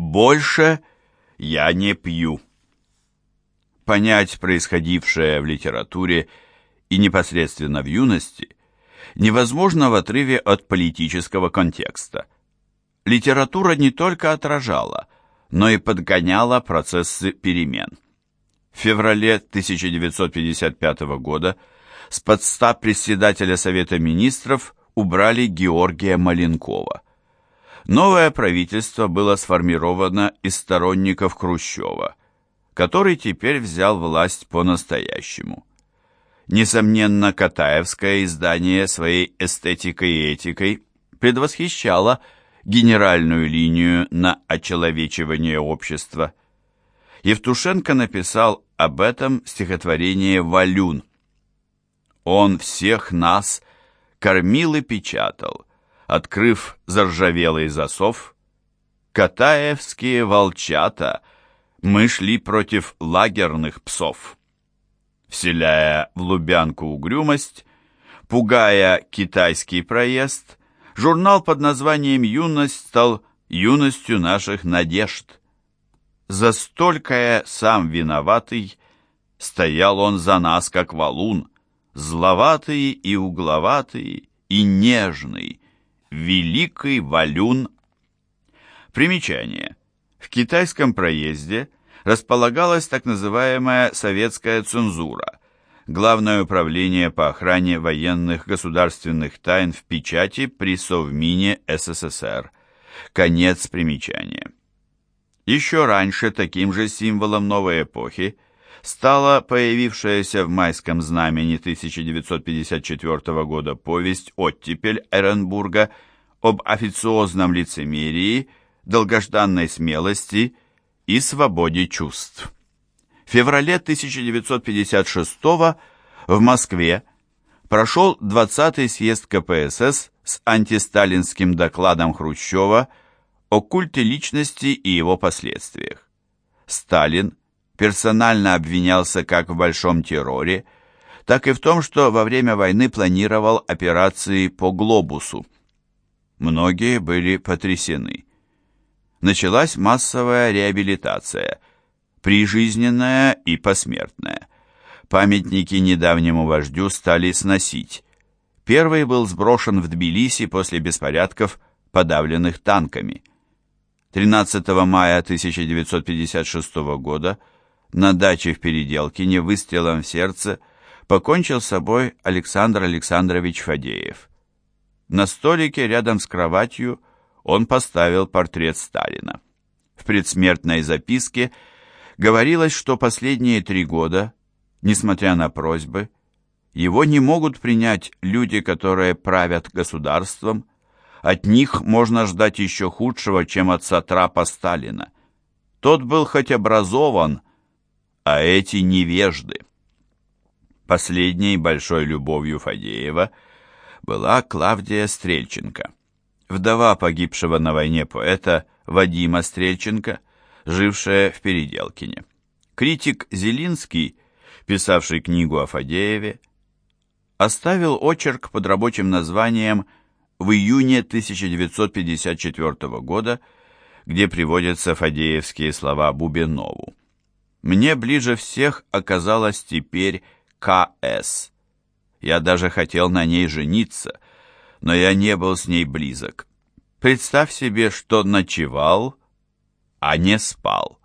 Больше я не пью. Понять происходившее в литературе и непосредственно в юности невозможно в отрыве от политического контекста. Литература не только отражала, но и подгоняла процессы перемен. В феврале 1955 года с подста председателя Совета Министров убрали Георгия Маленкова. Новое правительство было сформировано из сторонников Хрущева, который теперь взял власть по-настоящему. Несомненно, Катаевское издание своей эстетикой и этикой предвосхищало генеральную линию на очеловечивание общества. Евтушенко написал об этом стихотворение «Валюн». «Он всех нас кормил и печатал, открыв заржавелый засов. Катаевские волчата, мы шли против лагерных псов» вселяя в Лубянку угрюмость, пугая китайский проезд, журнал под названием «Юность» стал «Юностью наших надежд». За столькое сам виноватый, стоял он за нас, как валун, зловатый и угловатый, и нежный, великий валюн. Примечание. В китайском проезде – располагалась так называемая советская цензура, Главное управление по охране военных государственных тайн в печати при Совмине СССР. Конец примечания. Еще раньше таким же символом новой эпохи стала появившаяся в майском знамени 1954 года повесть «Оттепель» Эренбурга об официозном лицемерии, долгожданной смелости и свободе чувств. В феврале 1956 в Москве прошел 20-й съезд КПСС с антисталинским докладом Хрущева о культе личности и его последствиях. Сталин персонально обвинялся как в большом терроре, так и в том, что во время войны планировал операции по глобусу. Многие были потрясены началась массовая реабилитация, прижизненная и посмертная. Памятники недавнему вождю стали сносить. Первый был сброшен в Тбилиси после беспорядков, подавленных танками. 13 мая 1956 года на даче в Переделкине выстрелом в сердце покончил с собой Александр Александрович Фадеев. На столике рядом с кроватью он поставил портрет Сталина. В предсмертной записке говорилось, что последние три года, несмотря на просьбы, его не могут принять люди, которые правят государством. От них можно ждать еще худшего, чем от сатрапа Сталина. Тот был хоть образован, а эти невежды. Последней большой любовью Фадеева была Клавдия Стрельченко вдова погибшего на войне поэта Вадима Стрельченко, жившая в Переделкине. Критик Зелинский, писавший книгу о Фадееве, оставил очерк под рабочим названием «В июне 1954 года», где приводятся фадеевские слова Бубенову. «Мне ближе всех оказалась теперь К.С. Я даже хотел на ней жениться, но я не был с ней близок. Представь себе, что ночевал, а не спал.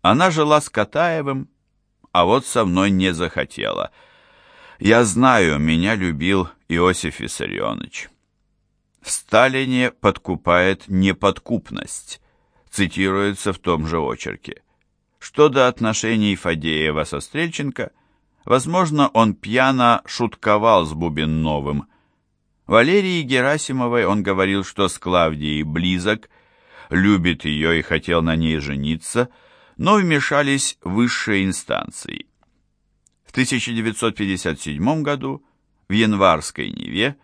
Она жила с Катаевым, а вот со мной не захотела. Я знаю, меня любил Иосиф Виссарионович. В Сталине подкупает неподкупность, цитируется в том же очерке. Что до отношений Фадеева со Стрельченко, возможно, он пьяно шутковал с Бубенновым, Валерии Герасимовой он говорил, что с Клавдией близок, любит ее и хотел на ней жениться, но вмешались высшие инстанции. В 1957 году в январской Неве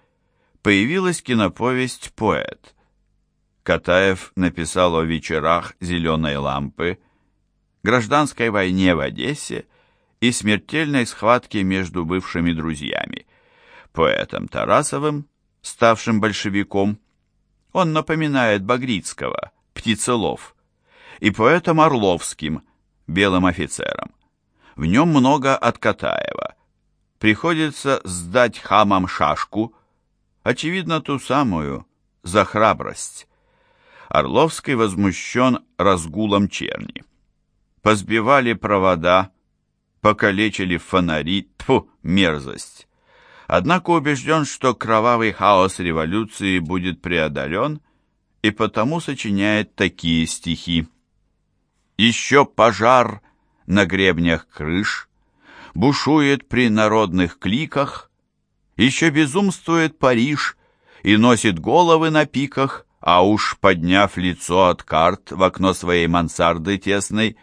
появилась киноповесть «Поэт». Катаев написал о вечерах зеленой лампы, гражданской войне в Одессе и смертельной схватке между бывшими друзьями поэтом Тарасовым, ставшим большевиком. Он напоминает Багрицкого, Птицелов, и поэтом Орловским, белым офицером. В нем много от Катаева. Приходится сдать хамам шашку, очевидно, ту самую, за храбрость. Орловский возмущен разгулом черни. Позбивали провода, покалечили фонари, тьфу, мерзость. Однако убежден, что кровавый хаос революции будет преодолен, и потому сочиняет такие стихи. «Еще пожар на гребнях крыш, бушует при народных кликах, еще безумствует Париж и носит головы на пиках, а уж подняв лицо от карт в окно своей мансарды тесной,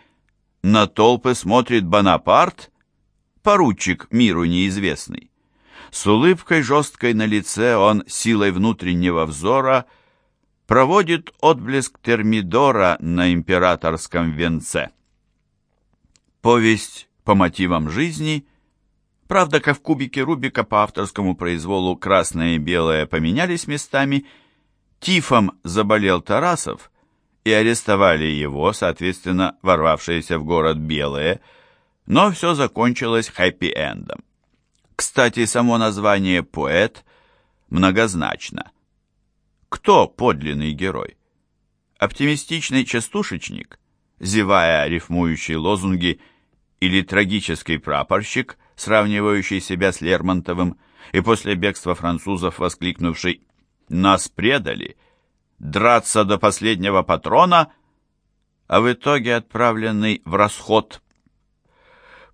на толпы смотрит Бонапарт, поручик миру неизвестный. С улыбкой жесткой на лице он силой внутреннего взора проводит отблеск термидора на императорском венце. Повесть по мотивам жизни, правда, как в кубике Рубика по авторскому произволу красное и белое поменялись местами, тифом заболел Тарасов, и арестовали его, соответственно, ворвавшиеся в город белые, но все закончилось хэппи-эндом. Кстати, само название «поэт» многозначно. Кто подлинный герой? Оптимистичный частушечник, зевая рифмующие лозунги, или трагический прапорщик, сравнивающий себя с Лермонтовым, и после бегства французов воскликнувший «Нас предали! Драться до последнего патрона!» а в итоге отправленный в расход.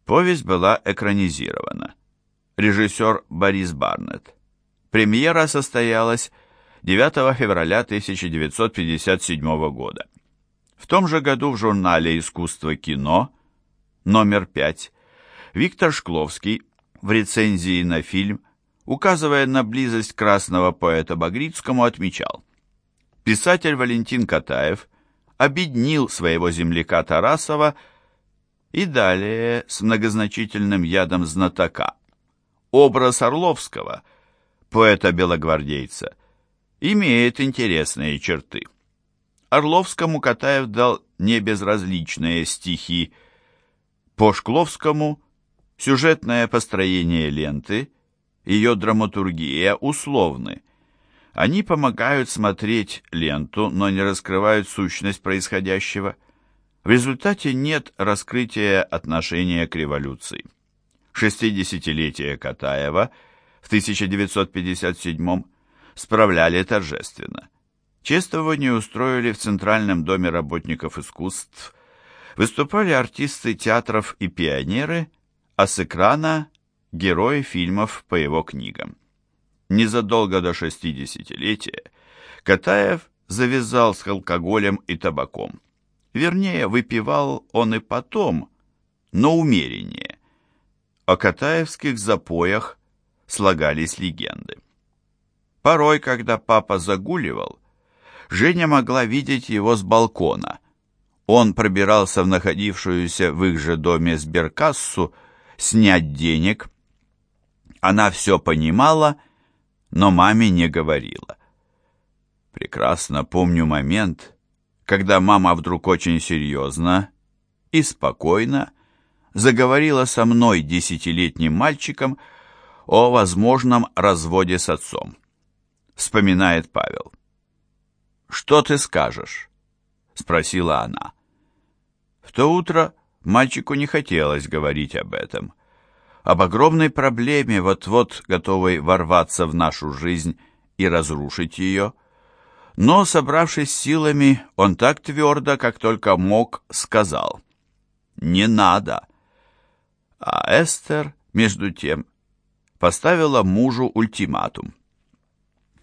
Повесть была экранизирована. Режиссер Борис Барнетт. Премьера состоялась 9 февраля 1957 года. В том же году в журнале «Искусство кино» номер 5 Виктор Шкловский в рецензии на фильм, указывая на близость красного поэта Багрицкому, отмечал Писатель Валентин Катаев обеднил своего земляка Тарасова и далее с многозначительным ядом знатока. Образ Орловского, поэта-белогвардейца, имеет интересные черты. Орловскому Катаев дал небезразличные стихи. По Шкловскому сюжетное построение ленты, ее драматургия условны. Они помогают смотреть ленту, но не раскрывают сущность происходящего. В результате нет раскрытия отношения к революции. Шестидесятилетие Катаева в 1957 справляли торжественно. Чествование устроили в Центральном доме работников искусств. Выступали артисты театров и пионеры, а с экрана – герои фильмов по его книгам. Незадолго до шестидесятилетия Катаев завязал с алкоголем и табаком. Вернее, выпивал он и потом, но умереннее. О катаевских запоях слагались легенды. Порой, когда папа загуливал, Женя могла видеть его с балкона. Он пробирался в находившуюся в их же доме сберкассу снять денег. Она все понимала, но маме не говорила. Прекрасно помню момент, когда мама вдруг очень серьезно и спокойно заговорила со мной, десятилетним мальчиком, о возможном разводе с отцом вспоминает Павел. «Что ты скажешь?» — спросила она. В то утро мальчику не хотелось говорить об этом, об огромной проблеме, вот-вот готовой ворваться в нашу жизнь и разрушить ее. Но, собравшись силами, он так твердо, как только мог, сказал «Не надо». А Эстер, между тем, поставила мужу ультиматум.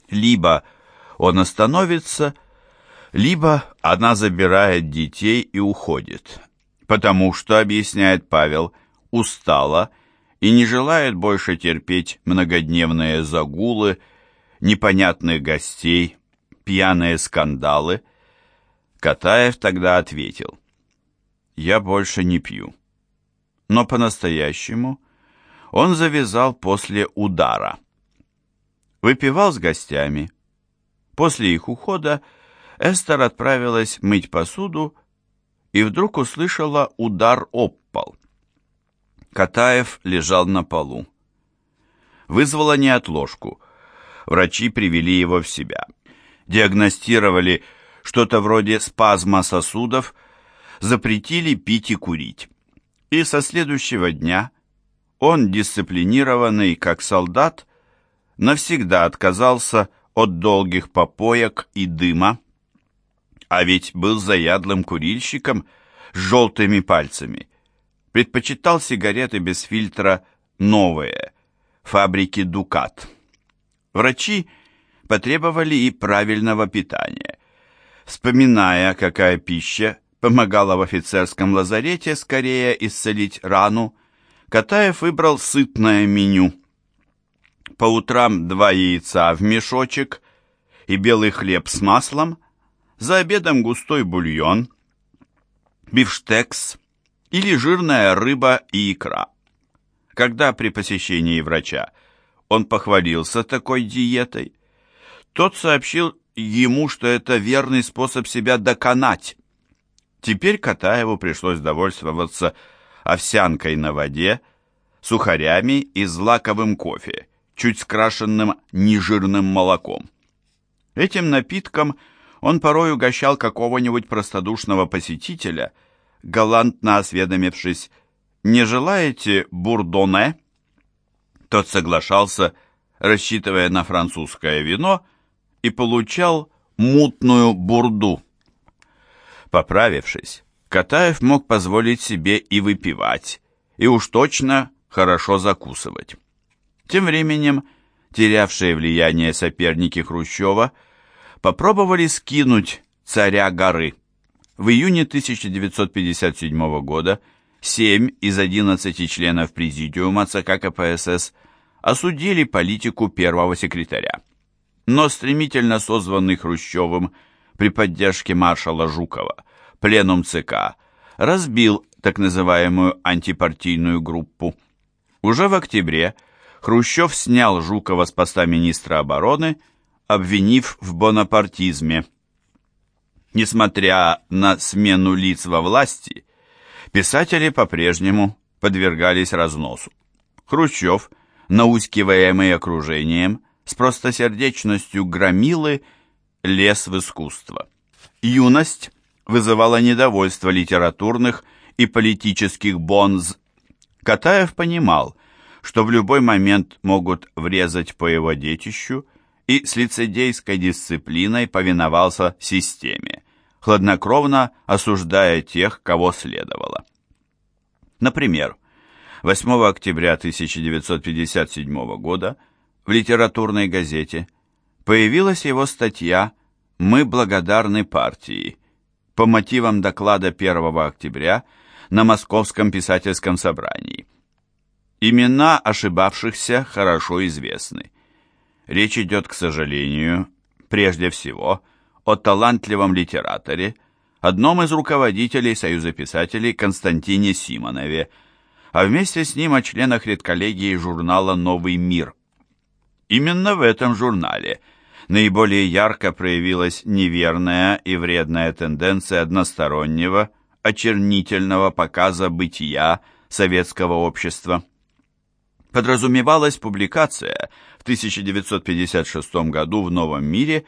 Либо он остановится, либо она забирает детей и уходит. Потому что, объясняет Павел, устала и не желает больше терпеть многодневные загулы, непонятных гостей, пьяные скандалы. Катаев тогда ответил, «Я больше не пью». Но по-настоящему он завязал после удара выпивал с гостями. После их ухода Эстер отправилась мыть посуду, и вдруг услышала удар об. Катаев лежал на полу. Вызвала неотложку. Врачи привели его в себя. Диагностировали что-то вроде спазма сосудов, запретили пить и курить. И со следующего дня он, дисциплинированный как солдат, навсегда отказался от долгих попоек и дыма, а ведь был заядлым курильщиком с желтыми пальцами. Предпочитал сигареты без фильтра новые, фабрики «Дукат». Врачи потребовали и правильного питания. Вспоминая, какая пища помогала в офицерском лазарете скорее исцелить рану, Катаев выбрал сытное меню. По утрам два яйца в мешочек и белый хлеб с маслом, за обедом густой бульон, бифштекс или жирная рыба и икра. Когда при посещении врача он похвалился такой диетой, тот сообщил ему, что это верный способ себя доконать. Теперь Катаеву пришлось довольствоваться овсянкой на воде, сухарями и злаковым кофе, чуть скрашенным нежирным молоком. Этим напитком он порой угощал какого-нибудь простодушного посетителя, галантно осведомившись, «Не желаете бурдоне?» Тот соглашался, рассчитывая на французское вино, и получал мутную бурду. Поправившись, Катаев мог позволить себе и выпивать, и уж точно хорошо закусывать. Тем временем терявшие влияние соперники Хрущева попробовали скинуть царя горы. В июне 1957 года 7 из 11 членов президиума ЦК КПСС осудили политику первого секретаря. Но стремительно созванный Хрущевым при поддержке маршала Жукова пленум ЦК разбил так называемую антипартийную группу. Уже в октябре Хрущев снял Жукова с поста министра обороны, обвинив в бонапартизме. Несмотря на смену лиц во власти, писатели по-прежнему подвергались разносу. Хрущев, наускиваемый окружением, с простосердечностью громилы, лез в искусство. Юность вызывала недовольство литературных и политических бонз. Катаев понимал, что в любой момент могут врезать по его детищу, и с лицедейской дисциплиной повиновался системе, хладнокровно осуждая тех, кого следовало. Например, 8 октября 1957 года в литературной газете появилась его статья «Мы благодарны партии» по мотивам доклада 1 октября на Московском писательском собрании. Имена ошибавшихся хорошо известны. Речь идет, к сожалению, прежде всего, о талантливом литераторе, одном из руководителей Союза писателей Константине Симонове, а вместе с ним о членах редколлегии журнала «Новый мир». Именно в этом журнале – наиболее ярко проявилась неверная и вредная тенденция одностороннего, очернительного показа бытия советского общества. Подразумевалась публикация в 1956 году в «Новом мире»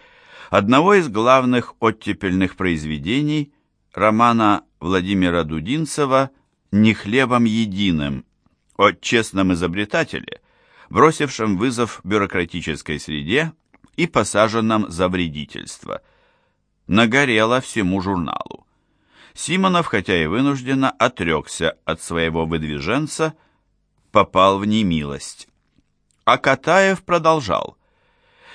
одного из главных оттепельных произведений романа Владимира Дудинцева «Не хлебом единым» о честном изобретателе, бросившем вызов бюрократической среде и посаженном за вредительство. Нагорело всему журналу. Симонов, хотя и вынужденно, отрекся от своего выдвиженца, попал в немилость. А Катаев продолжал.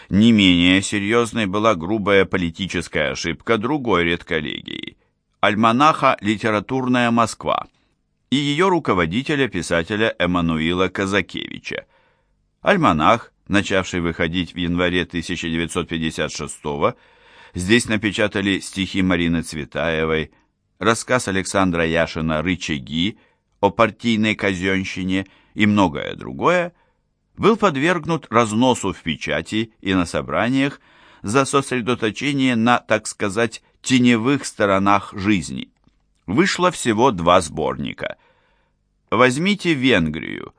Не менее серьезной была грубая политическая ошибка другой редколлегии – альманаха «Литературная Москва» и ее руководителя-писателя Эммануила Казакевича. Альманах начавший выходить в январе 1956 года, здесь напечатали стихи Марины Цветаевой, рассказ Александра Яшина «Рычаги» о партийной казенщине и многое другое, был подвергнут разносу в печати и на собраниях за сосредоточение на, так сказать, теневых сторонах жизни. вышло всего два сборника. Возьмите Венгрию.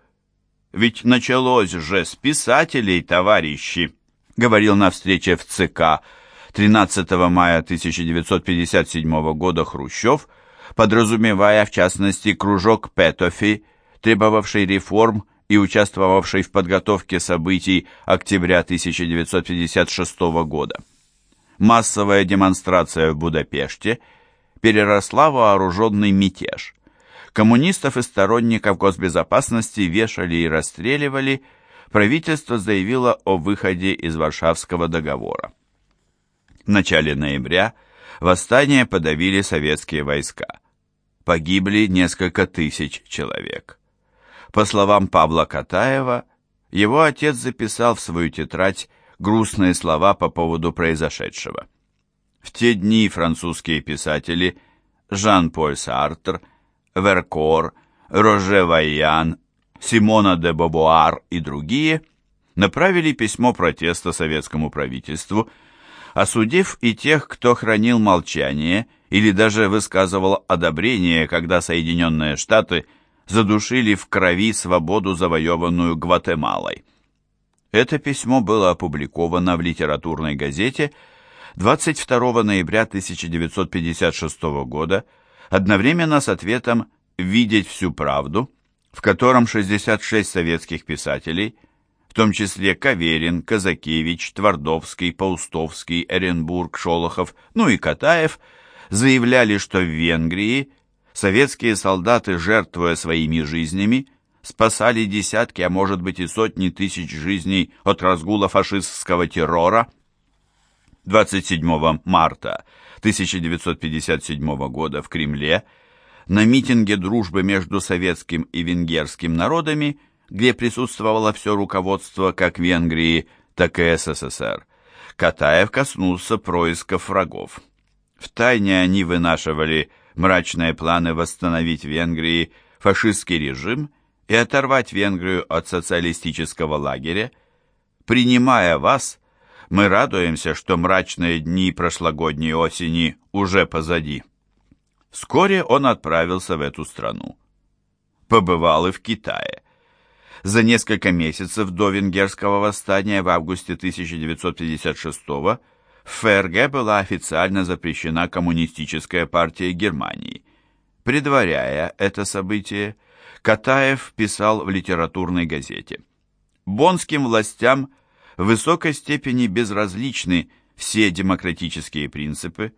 Ведь началось же с писателей, товарищи, говорил на встрече в ЦК 13 мая 1957 года Хрущев, подразумевая в частности кружок Петофи, требовавший реформ и участвовавший в подготовке событий октября 1956 года. Массовая демонстрация в Будапеште переросла в вооруженный мятеж. Коммунистов и сторонников госбезопасности вешали и расстреливали, правительство заявило о выходе из Варшавского договора. В начале ноября восстание подавили советские войска. Погибли несколько тысяч человек. По словам Павла Катаева, его отец записал в свою тетрадь грустные слова по поводу произошедшего. В те дни французские писатели Жан-Поль Сартр, Веркор, Роже Вайян, Симона де Бобуар и другие направили письмо протеста советскому правительству, осудив и тех, кто хранил молчание или даже высказывал одобрение, когда Соединенные Штаты задушили в крови свободу, завоеванную Гватемалой. Это письмо было опубликовано в литературной газете 22 ноября 1956 года, одновременно с ответом «Видеть всю правду», в котором 66 советских писателей, в том числе Каверин, Казакевич, Твардовский, Паустовский, Эренбург, Шолохов, ну и Катаев, заявляли, что в Венгрии советские солдаты, жертвуя своими жизнями, спасали десятки, а может быть и сотни тысяч жизней от разгула фашистского террора. 27 марта 1957 года в Кремле на митинге дружбы между советским и венгерским народами, где присутствовало все руководство как Венгрии, так и СССР, Катаев коснулся происков врагов. Втайне они вынашивали мрачные планы восстановить в Венгрии фашистский режим и оторвать Венгрию от социалистического лагеря. Принимая вас, мы радуемся, что мрачные дни прошлогодней осени уже позади. Вскоре он отправился в эту страну. Побывал и в Китае. За несколько месяцев до венгерского восстания в августе 1956 года в ФРГ была официально запрещена коммунистическая партия Германии. Предваряя это событие, Катаев писал в литературной газете. Бонским властям в высокой степени безразличны все демократические принципы.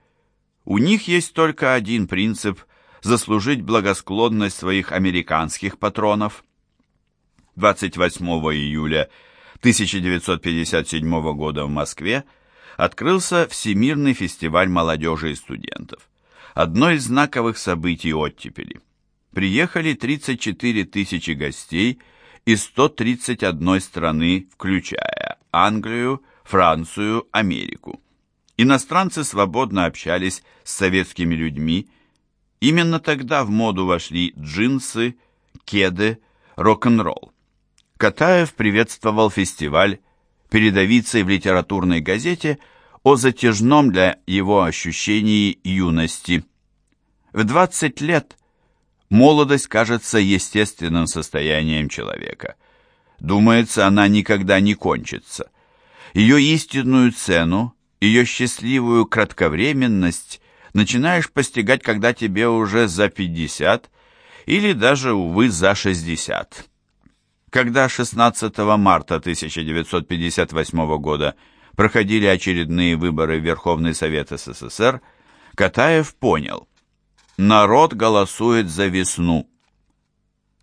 У них есть только один принцип – заслужить благосклонность своих американских патронов. 28 июля 1957 года в Москве – открылся Всемирный фестиваль молодежи и студентов. Одно из знаковых событий оттепели. Приехали 34 тысячи гостей из 131 страны, включая Англию, Францию, Америку. Иностранцы свободно общались с советскими людьми. Именно тогда в моду вошли джинсы, кеды, рок-н-ролл. Катаев приветствовал фестиваль передовицей в литературной газете о затяжном для его ощущении юности. В 20 лет молодость кажется естественным состоянием человека. Думается, она никогда не кончится. Ее истинную цену, ее счастливую кратковременность начинаешь постигать, когда тебе уже за 50 или даже, увы, за 60. Когда 16 марта 1958 года проходили очередные выборы в Верховный Совет СССР, Катаев понял, народ голосует за весну.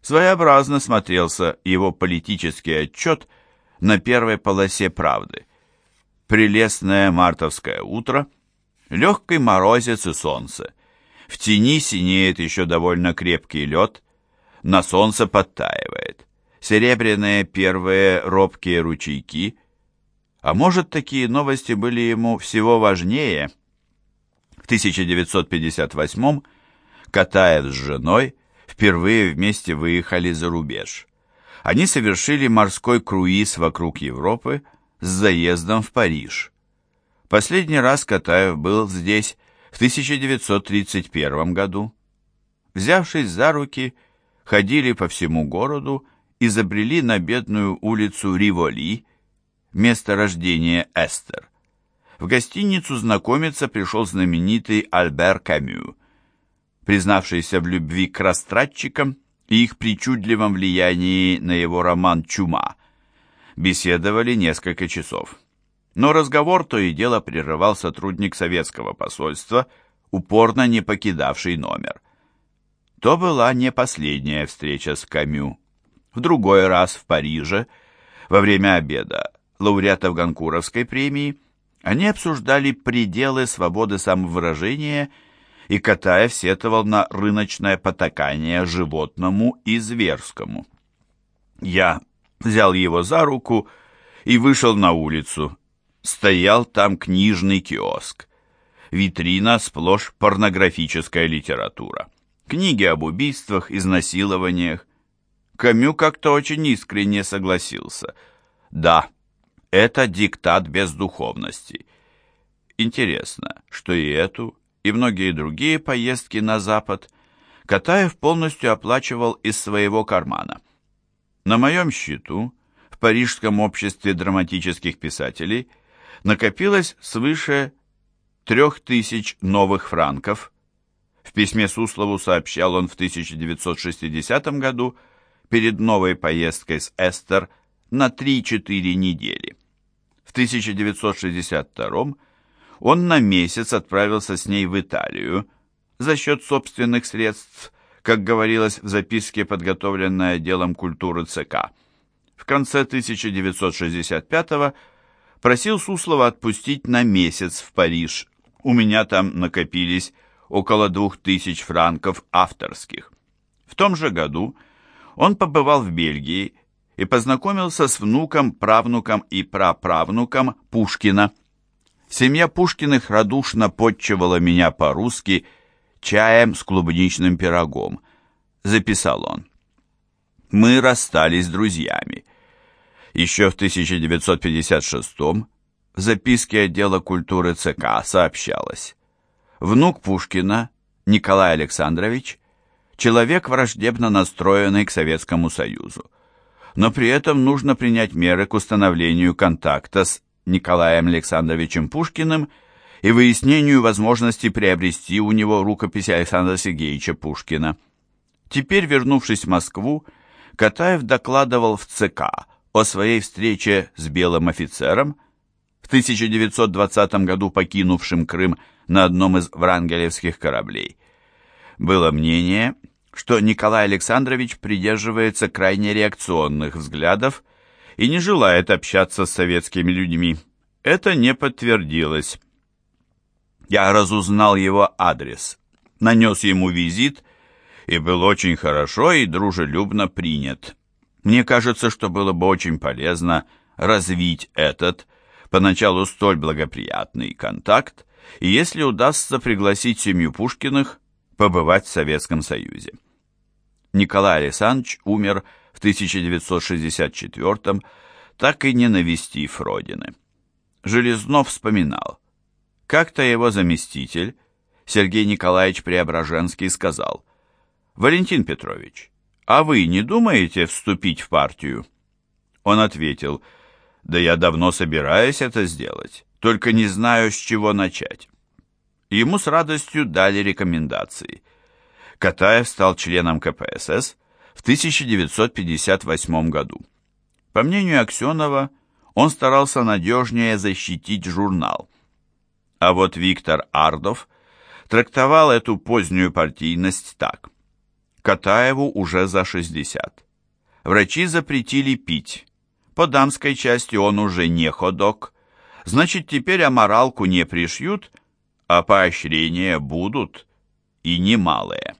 Своеобразно смотрелся его политический отчет на первой полосе «Правды». Прелестное мартовское утро, легкий морозец и солнце. В тени синеет еще довольно крепкий лед, на солнце подтаивает серебряные первые робкие ручейки. А может, такие новости были ему всего важнее? В 1958 Катаев с женой впервые вместе выехали за рубеж. Они совершили морской круиз вокруг Европы с заездом в Париж. Последний раз Катаев был здесь в 1931 году. взявшись за руки, ходили по всему городу и забрели на бедную улицу Риволи, место рождения Эстер. В гостиницу знакомиться пришел знаменитый Альбер Камю, признавшийся в любви к растратчикам и их причудливом влиянии на его роман «Чума». Беседовали несколько часов. Но разговор то и дело прерывал сотрудник советского посольства, упорно не покидавший номер. То была не последняя встреча с Камю. В другой раз в Париже, во время обеда лауреатов Ганкуровской премии, они обсуждали пределы свободы самовыражения и Катаев сетовал на рыночное потакание животному и зверскому. Я взял его за руку и вышел на улицу. Стоял там книжный киоск. Витрина сплошь порнографическая литература. Книги об убийствах, изнасилованиях. Камю как-то очень искренне согласился. Да, это диктат бездуховности. Интересно, что и эту, и многие другие поездки на Запад Катаев полностью оплачивал из своего кармана. На моем счету в Парижском обществе драматических писателей накопилось свыше трех тысяч новых франков. В письме Суслову сообщал он в 1960 году перед новой поездкой с Эстер на 3-4 недели. В 1962 он на месяц отправился с ней в Италию за счет собственных средств, как говорилось в записке, подготовленной отделом культуры ЦК. В конце 1965 просил Суслова отпустить на месяц в Париж. У меня там накопились около двух тысяч франков авторских. В том же году он побывал в Бельгии и познакомился с внуком, правнуком и праправнуком Пушкина. Семья Пушкиных радушно подчевала меня по-русски чаем с клубничным пирогом, записал он. Мы расстались друзьями. Еще в 1956 в записке отдела культуры ЦК сообщалось. Внук Пушкина, Николай Александрович, человек враждебно настроенный к Советскому Союзу но при этом нужно принять меры к установлению контакта с Николаем Александровичем Пушкиным и выяснению возможности приобрести у него рукопись Александра Сергеевича Пушкина. Теперь, вернувшись в Москву, Катаев докладывал в ЦК о своей встрече с белым офицером, в 1920 году покинувшим Крым на одном из врангелевских кораблей. Было мнение, что Николай Александрович придерживается крайне реакционных взглядов и не желает общаться с советскими людьми. Это не подтвердилось. Я разузнал его адрес, нанес ему визит и был очень хорошо и дружелюбно принят. Мне кажется, что было бы очень полезно развить этот, поначалу столь благоприятный контакт, и если удастся пригласить семью Пушкиных побывать в Советском Союзе. Николай Александрович умер в 1964 так и не навестив родины. Железнов вспоминал. Как-то его заместитель, Сергей Николаевич Преображенский, сказал, «Валентин Петрович, а вы не думаете вступить в партию?» Он ответил, «Да я давно собираюсь это сделать, только не знаю, с чего начать». Ему с радостью дали рекомендации – Катаев стал членом КПСС в 1958 году. По мнению Аксенова, он старался надежнее защитить журнал. А вот Виктор Ардов трактовал эту позднюю партийность так. Катаеву уже за 60. Врачи запретили пить. По дамской части он уже не ходок. Значит, теперь аморалку не пришьют, а поощрения будут, и немалые.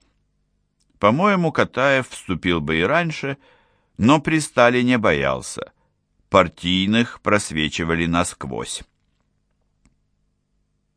По-моему, Катаев вступил бы и раньше, но при Сталине боялся. Партийных просвечивали насквозь.